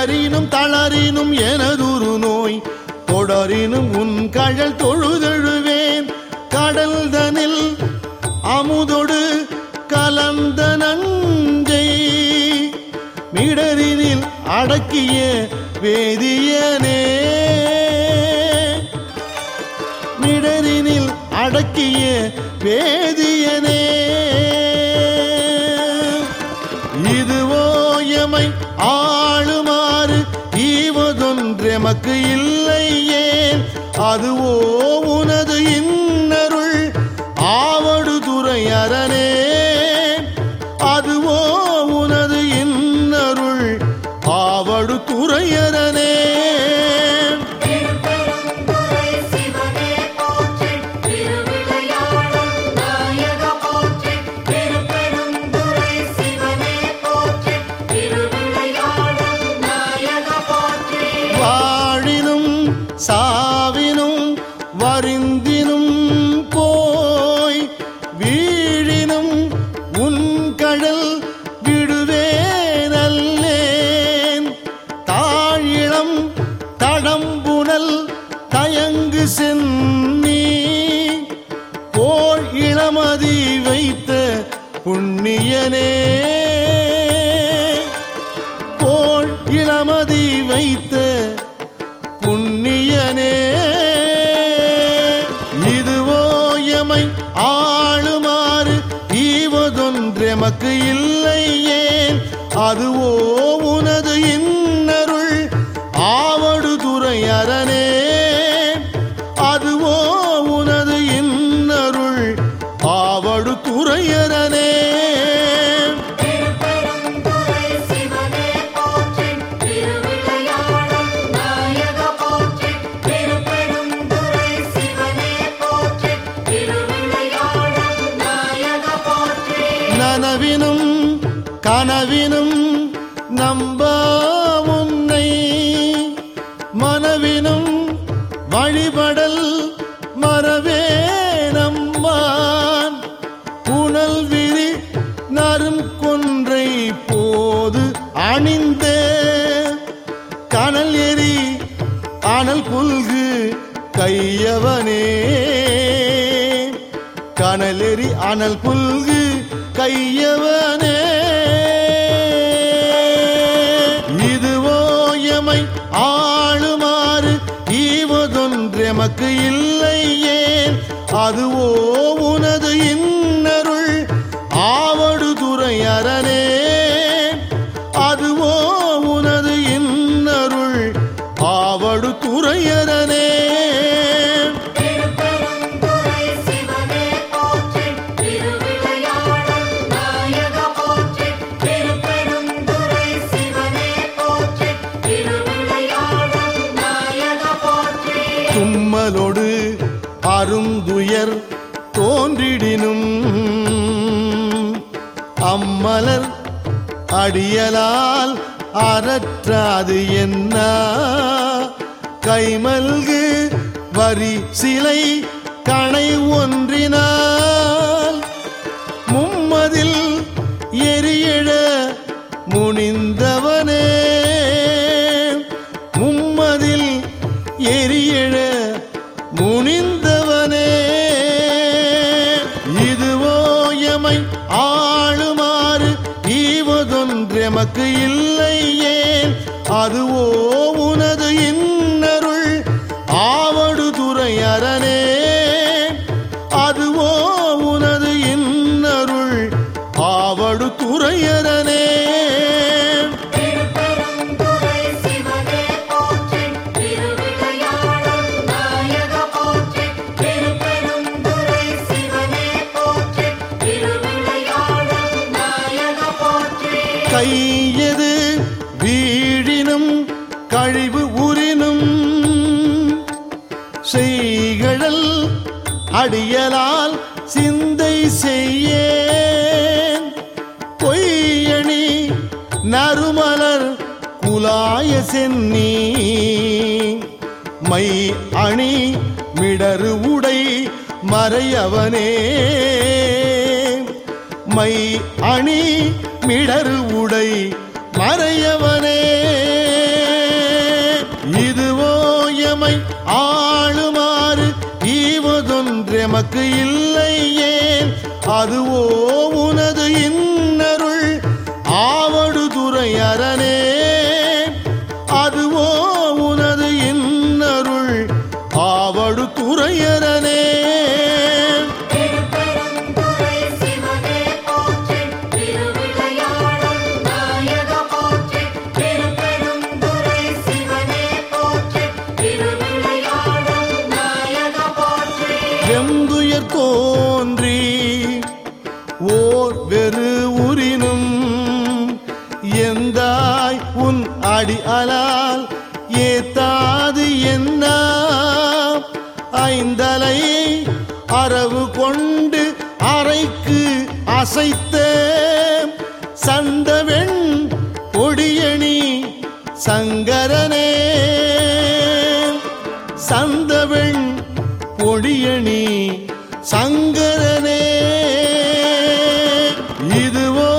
கழல் தளரினும் எனதுரு நோய். தொடரினும் உன் கழல் தொழுதழுவேன். கடல் தனில் அமுதொடு கலந்த நஞ்சை. மிடரினில் அடக்கிய வேதியனே. மிடரினில் அடக்கிய வேதியனே. இதுவோ எமை ஆ மக்கு இல்லை ஏன் அதுவோ உனது இன்னருள். ஆவடு துறை அரணே ஈவதொன்றெமக்கு இல்லையே அதுவோ உனது இன்னருள். ஆவடு துறை அரணே கனல் எரி அனல் புல்கு கையவனே. கனலெறி அனல் புல்கு கையவனே. இதுவோ எமை ஆளுமாறு ஈவதொன்றெமக்கு இல்லையே அதுவோ தும்மலொடு அருந்துயர் தோன்றிடினும். அம்மலர் அடியலால் அறற்றாது என்ன? கைமல்கு வரி சிலை கணை ஒன்றினார் அது ஓ செய்கழல் அடியலால் சிந்தை செய்யேன். பொய்யணி நறுமலர் குலாய சென்னி. மை அணி மிடரு உடை மறையவனே. மை அணி மிடரு உடை உனக்கு இல்லை ஏன் அதுவோ ஐந்தலை அரவு கொண்டு அறைக்கு அசைத்த சந்தவெண் பொடியணி சங்கரனே. சந்தவெண் பொடியணி சங்கரனே. இதுவோ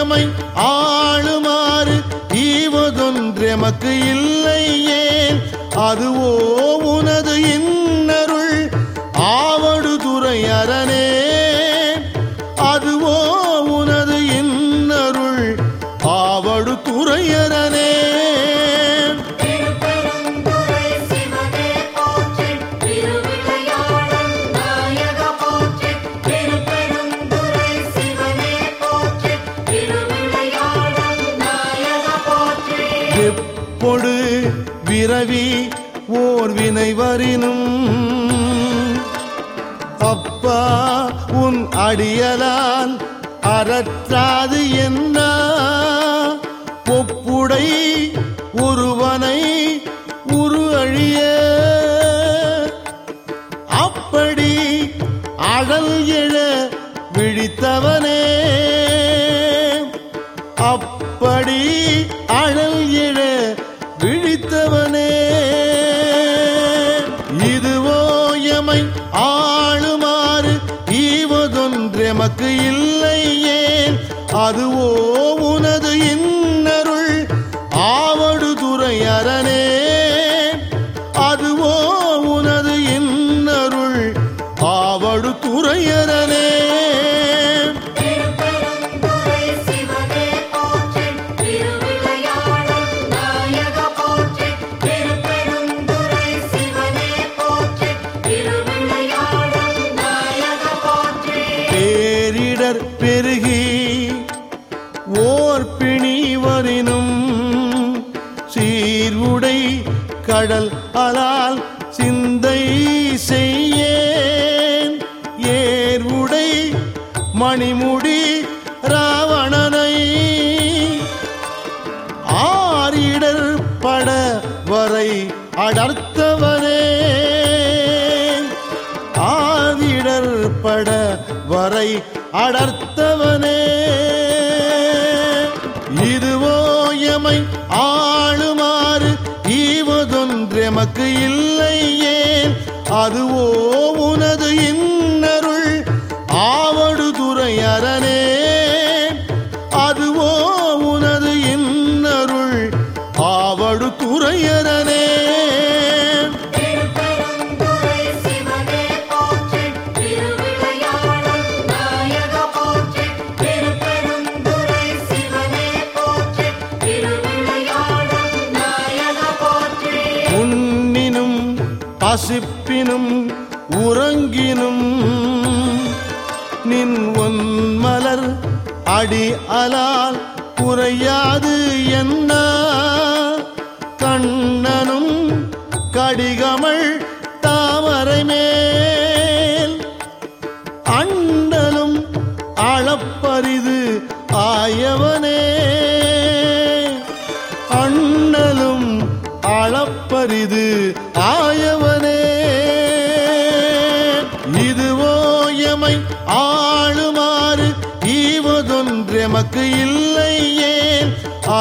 எமை ஆளுமாறு ஈவதொன்றெமக்கு இல்லை ஏன் அதுவோ உனது இன்னருள் ஆவடுதுறை அரணே அதுவோ உனது இன்னருள் ஆவடு துறையரனே. திருப்பெருந்துறை சிவனே பிறவி ஓர் வினை வரினும். அப்பா உன் அடியலான் அறற்றாது என்ன ஒப்புடை ஒருவனை உரு அழிய அப்படி அழல் எழ விழித்தவனே. அதுவோ உனது இன்னருள் ஆவடுதுறை அரணே அதுவோ உனது இன்னருள் ஆவடு அரணே திருப்பெருந்துறை கடல் அலால் சிந்தை செய்யேன். ஏர் உடை மணிமுடி ராவணனை ஆரிடர் பட வரை அடர்த்தவனே. ஆரிடர் பட வரை அடர்த்தவனே. ஈவதொன்றெமக்கு இல்லை ஏன் அதுவோ உனது இன்னருள் உறங்கினும் நின் ஒன்மலர் அடி அலால் குறையாது என்ன? கண்ணனும் கடிகமள் தாமரை மேல் அண்டலும் அளப்பரிது ஆயவனே. அண்ணலும் அளப்பரிது ஆ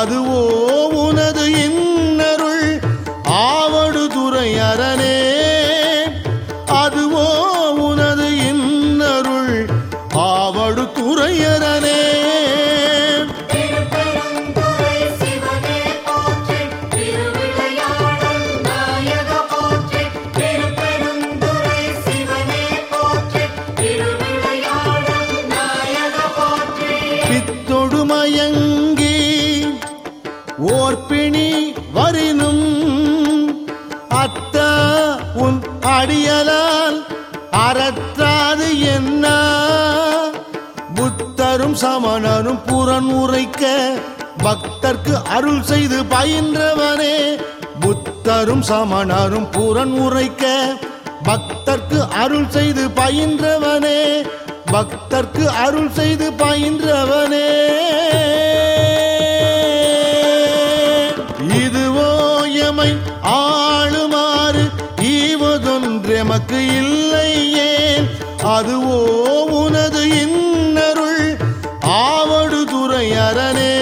அதுவோ அறற்றாது என்ன? புத்தரும் சமணரும் புறன் உரைக்க பக்தர்க்கு அருள் செய்து பயின்றவனே. புத்தரும் சமணரும் புறன் உரைக்க பக்தர்க்கு அருள் செய்து பயின்றவனே. பக்தர்க்கு அருள் செய்து பயின்றவனே. இதுவோ எமை ஆளுமாறு ஈவதொன்றெமக்கு இல்லை ஏன் அதுவோ உனது இன்னருள். ஆவடு துறையரணே அதுவோ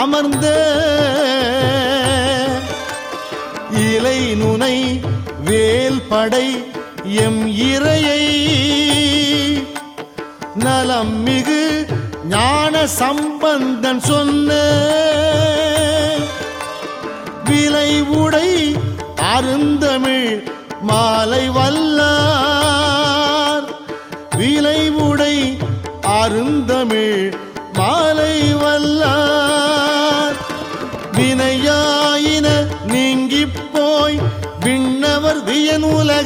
அமர்ந்த இலை நுனை வேல் படை எம் இறையை நலம் மிகு ஞான சம்பந்தன் சொன்ன விலை உடை அருந்தமிழ் மாலை வல்லார். விலை உடை அருந்தமிழ்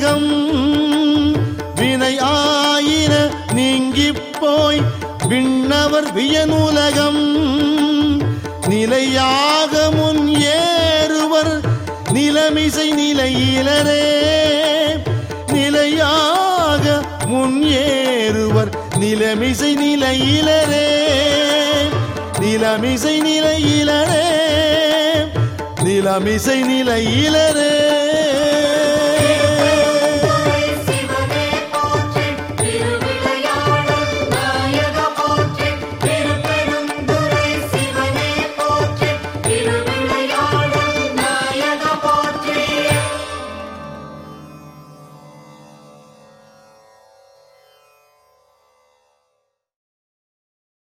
வியனுலகம் வினை ஆயிர நீங்கி போய் விண்ணவர் வியனுலகம். நிலையாக முன் ஏறுவர் நிலமிசை நிலையிலரே. நிலையாக முன் ஏறுவர் நிலமிசை நிலையிலரே. நிலமிசை நிலையிலரே. நிலமிசை நிலையிலரே.